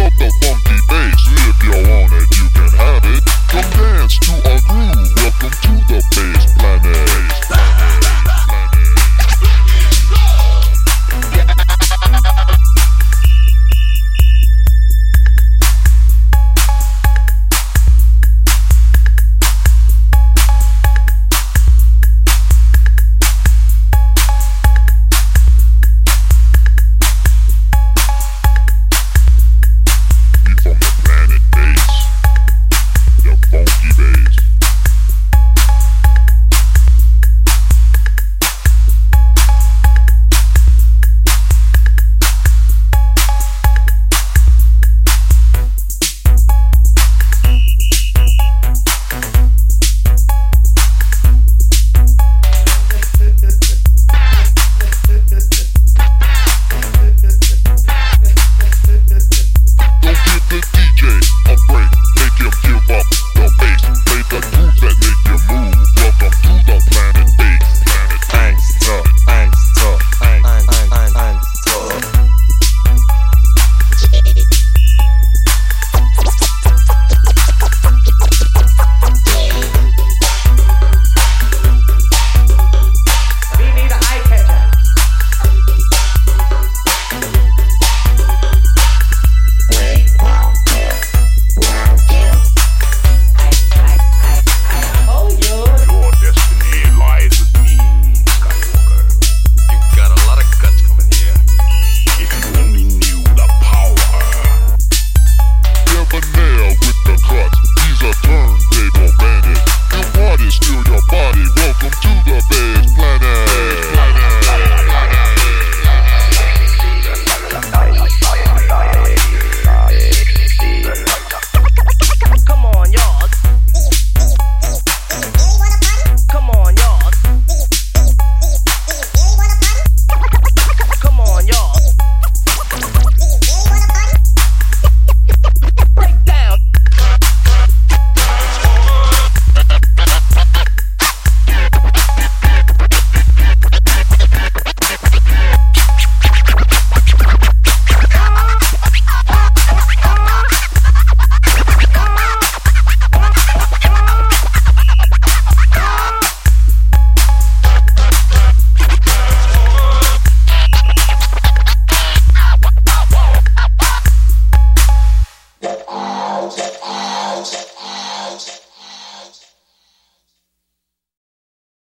Drop the funky bass if you want it, you can have it. Come dance to a groove. Welcome to